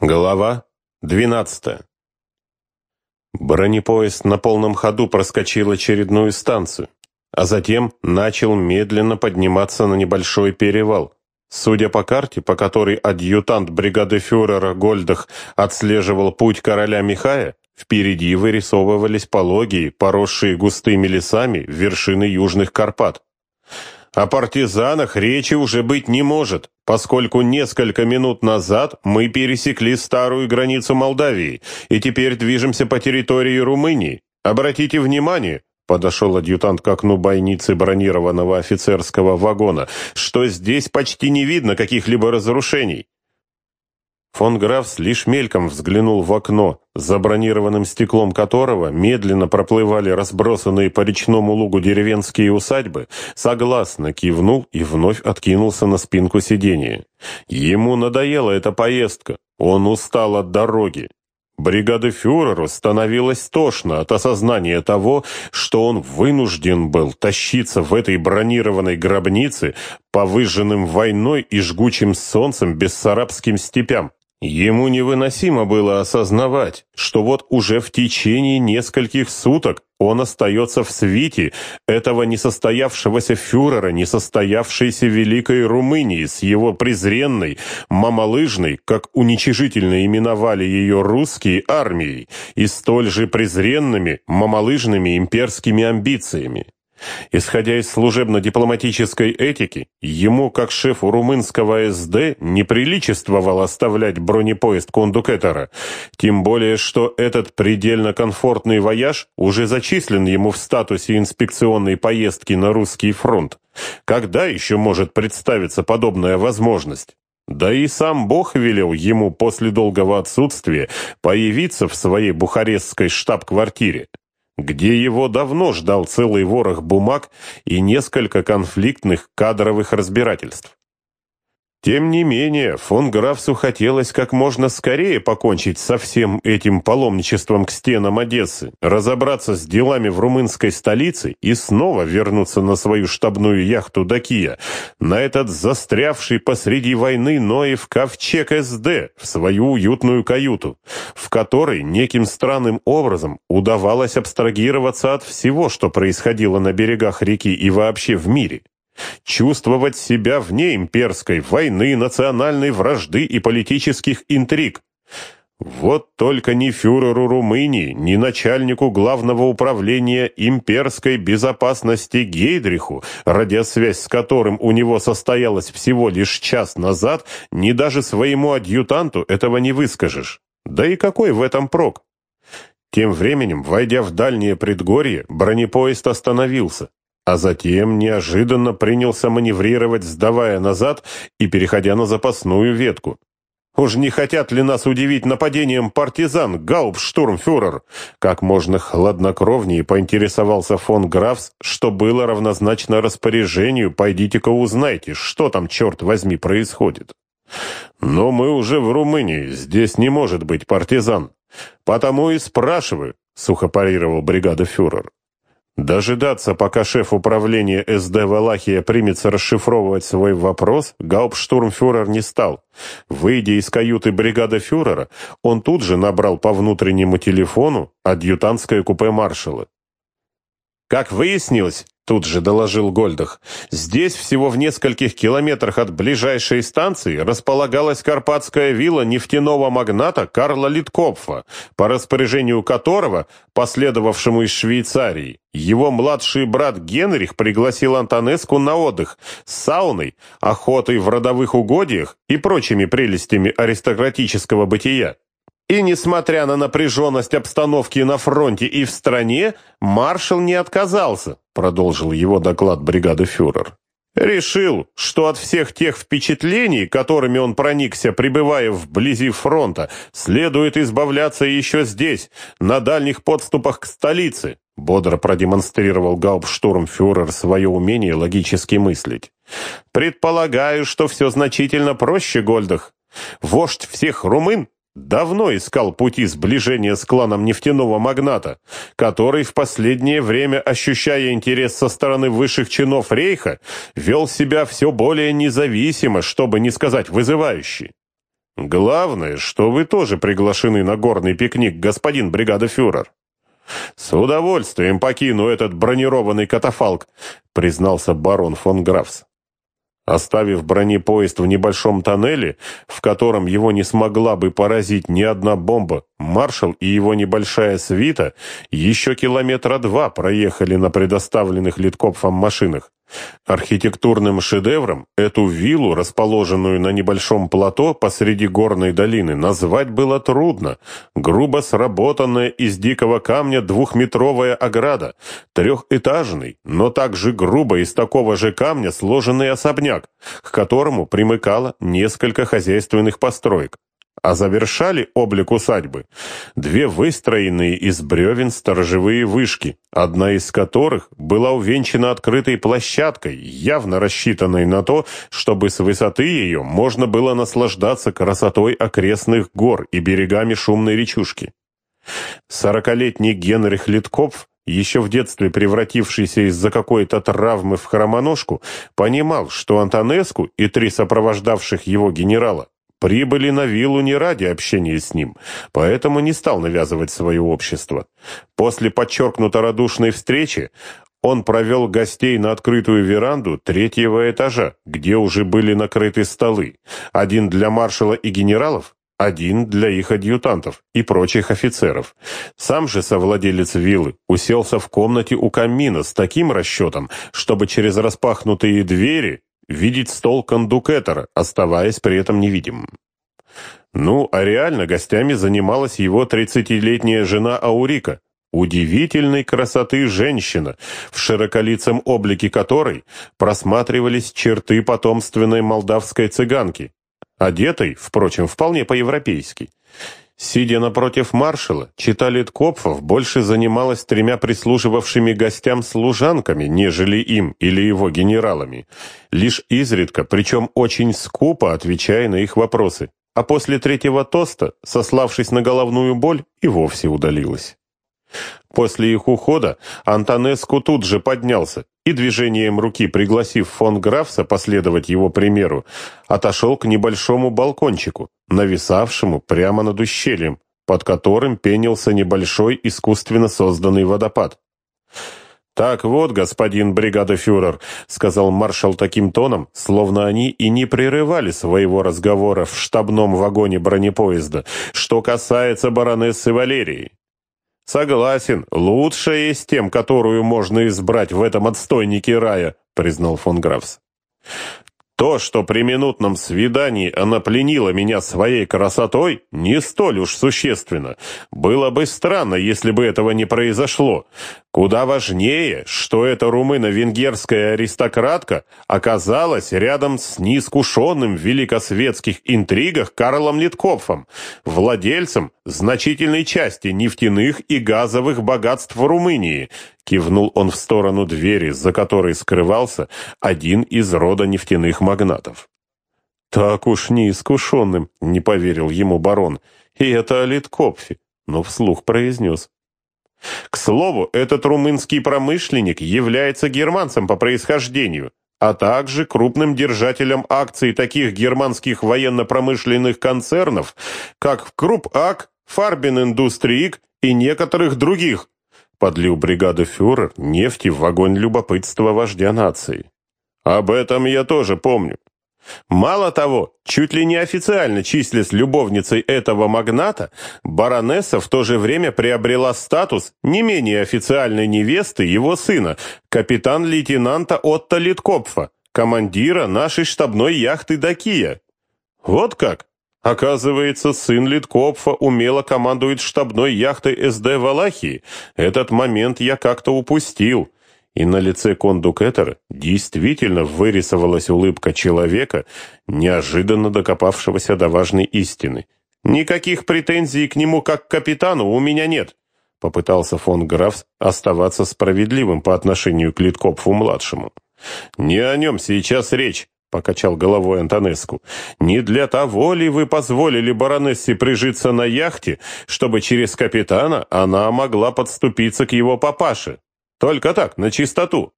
Глава 12. Бронепоезд на полном ходу проскочил очередную станцию, а затем начал медленно подниматься на небольшой перевал. Судя по карте, по которой адъютант бригады фюрера Гольдах отслеживал путь короля Михая, впереди вырисовывались пологие, поросшие густыми лесами вершины Южных Карпат. О партизанах речи уже быть не может, поскольку несколько минут назад мы пересекли старую границу Молдавии и теперь движемся по территории Румынии. Обратите внимание, подошел адъютант к окну бойницы бронированного офицерского вагона, что здесь почти не видно каких-либо разрушений. Фон Графс лишь мельком взглянул в окно, за бронированным стеклом которого медленно проплывали разбросанные по речному лугу деревенские усадьбы, согласно кивнул и вновь откинулся на спинку сиденья. Ему надоела эта поездка, он устал от дороги. Бригады фюреру становилось тошно от осознания того, что он вынужден был тащиться в этой бронированной гробнице по выжженным войной и жгучим солнцем бессарабским степям. Ему невыносимо было осознавать, что вот уже в течение нескольких суток он остается в свите этого несостоявшегося фюрера, несостоявшейся Великой Румынии с его презренной, мамалыжной, как уничижительно именовали ее русские, армией, и столь же презренными, мамалыжными имперскими амбициями. Исходя из служебно-дипломатической этики, ему, как шефу румынского СД, неприличествовало оставлять бронепоезд кондукетора, тем более, что этот предельно комфортный вояж уже зачислен ему в статусе инспекционной поездки на русский фронт. Когда еще может представиться подобная возможность? Да и сам Бог велел ему после долгого отсутствия появиться в своей бухарестской штаб-квартире где его давно ждал целый ворох бумаг и несколько конфликтных кадровых разбирательств. Тем не менее, фон Графсу хотелось как можно скорее покончить со всем этим паломничеством к стенам Одессы, разобраться с делами в румынской столице и снова вернуться на свою штабную яхту Дакия, на этот застрявший посреди войны Ноев ковчег СД, в свою уютную каюту, в которой неким странным образом удавалось абстрагироваться от всего, что происходило на берегах реки и вообще в мире чувствовать себя вне имперской войны, национальной вражды и политических интриг. Вот только ни фюреру Румынии, ни начальнику главного управления имперской безопасности Гейдриху, радиосвязь с которым у него состоялась всего лишь час назад, ни даже своему адъютанту этого не выскажешь. Да и какой в этом прок? Тем временем, войдя в дальнее предгорье, бронепоезд остановился а затем неожиданно принялся маневрировать, сдавая назад и переходя на запасную ветку. «Уж не хотят ли нас удивить нападением партизан, гауптштурмфюрер?» Как можно хладнокровнее поинтересовался фон Графс, что было равнозначно распоряжению «пойдите-ка узнайте, что там, черт возьми, происходит». «Но мы уже в Румынии, здесь не может быть партизан. Потому и спрашиваю», — сухо парировал бригада фюрер. Дожидаться, пока шеф управления СД Валахия примется расшифровывать свой вопрос, гауптштурмфюрер не стал. Выйдя из каюты бригады фюрера, он тут же набрал по внутреннему телефону адъютантское купе маршала. Как выяснилось, Тут же доложил Гольдах. Здесь, всего в нескольких километрах от ближайшей станции, располагалась карпатская вилла нефтяного магната Карла Литкопфа, по распоряжению которого, последовавшему из Швейцарии, его младший брат Генрих пригласил Антонеску на отдых с сауной, охотой в родовых угодьях и прочими прелестями аристократического бытия. И несмотря на напряженность обстановки на фронте и в стране, маршал не отказался, продолжил его доклад бригады фюрер. Решил, что от всех тех впечатлений, которыми он проникся, пребывая вблизи фронта, следует избавляться еще здесь, на дальних подступах к столице, бодро продемонстрировал гауптштурмфюрер свое умение логически мыслить. Предполагаю, что все значительно проще, Гольдах. Вождь всех румын давно искал пути сближения с кланом нефтяного магната, который в последнее время, ощущая интерес со стороны высших чинов рейха, вел себя все более независимо, чтобы не сказать вызывающе. Главное, что вы тоже приглашены на горный пикник, господин бригадофюрер. С удовольствием покину этот бронированный катафалк, признался барон фон Графс. Оставив бронепоезд в небольшом тоннеле, в котором его не смогла бы поразить ни одна бомба, маршал и его небольшая свита еще километра два проехали на предоставленных Литкопфом машинах. Архитектурным шедевром эту виллу, расположенную на небольшом плато посреди горной долины, назвать было трудно. Грубо сработанная из дикого камня двухметровая ограда, трехэтажный, но также грубо из такого же камня сложенный особняк, к которому примыкало несколько хозяйственных построек а завершали облик усадьбы две выстроенные из бревен сторожевые вышки, одна из которых была увенчана открытой площадкой, явно рассчитанной на то, чтобы с высоты ее можно было наслаждаться красотой окрестных гор и берегами шумной речушки. Сорокалетний Генрих Литкопф еще в детстве превратившийся из-за какой-то травмы в хромоножку, понимал, что Антонеску и три сопровождавших его генерала прибыли на виллу не ради общения с ним, поэтому не стал навязывать свое общество. После подчеркнуто радушной встречи он провел гостей на открытую веранду третьего этажа, где уже были накрыты столы, один для маршала и генералов, один для их адъютантов и прочих офицеров. Сам же совладелец виллы уселся в комнате у камина с таким расчетом, чтобы через распахнутые двери видеть стол кондукетора, оставаясь при этом невидимым. Ну, а реально гостями занималась его тридцатилетняя жена Аурика, удивительной красоты женщина, в широколицем облике которой просматривались черты потомственной молдавской цыганки, одетой, впрочем, вполне по-европейски. Сидя напротив маршала, читали Ткопфов больше занималась тремя прислуживавшими гостям служанками, нежели им или его генералами, лишь изредка, причем очень скупо отвечая на их вопросы, а после третьего тоста, сославшись на головную боль, и вовсе удалилась. После их ухода Антонеску тут же поднялся и движением руки, пригласив фон Графса последовать его примеру, отошел к небольшому балкончику, нависавшему прямо над ущельем, под которым пенился небольшой искусственно созданный водопад. «Так вот, господин бригадофюрер», — сказал маршал таким тоном, словно они и не прерывали своего разговора в штабном вагоне бронепоезда, что касается баронессы Валерии. «Согласен, лучшая из тем, которую можно избрать в этом отстойнике рая», признал фон Графс. То, что при минутном свидании она пленила меня своей красотой, не столь уж существенно. Было бы странно, если бы этого не произошло. Куда важнее, что эта румыно-венгерская аристократка оказалась рядом с неискушенным в великосветских интригах Карлом Литкопфом, владельцем значительной части нефтяных и газовых богатств Румынии, кивнул он в сторону двери, за которой скрывался один из рода нефтяных магнатов. «Так уж неискушенным», — не поверил ему барон, — «и это Литкопфи», но вслух произнес. К слову, этот румынский промышленник является германцем по происхождению, а также крупным держателем акций таких германских военно-промышленных концернов, как Круп-Ак, Фарбин Индустриик и некоторых других, подлил бригады фюрер нефти в огонь любопытства вождя нации. Об этом я тоже помню. Мало того, чуть ли не официально числясь любовницей этого магната, баронесса в то же время приобрела статус не менее официальной невесты его сына, капитан-лейтенанта Отто Литкопфа, командира нашей штабной яхты «Дакия». Вот как? Оказывается, сын Литкопфа умело командует штабной яхтой СД Валахии. Этот момент я как-то упустил и на лице кондукетера действительно вырисовалась улыбка человека, неожиданно докопавшегося до важной истины. «Никаких претензий к нему как к капитану у меня нет», попытался фон Графс оставаться справедливым по отношению к Литкопфу-младшему. «Не о нем сейчас речь», — покачал головой Антонеску. «Не для того ли вы позволили баронессе прижиться на яхте, чтобы через капитана она могла подступиться к его папаше?» Только так, на чистоту.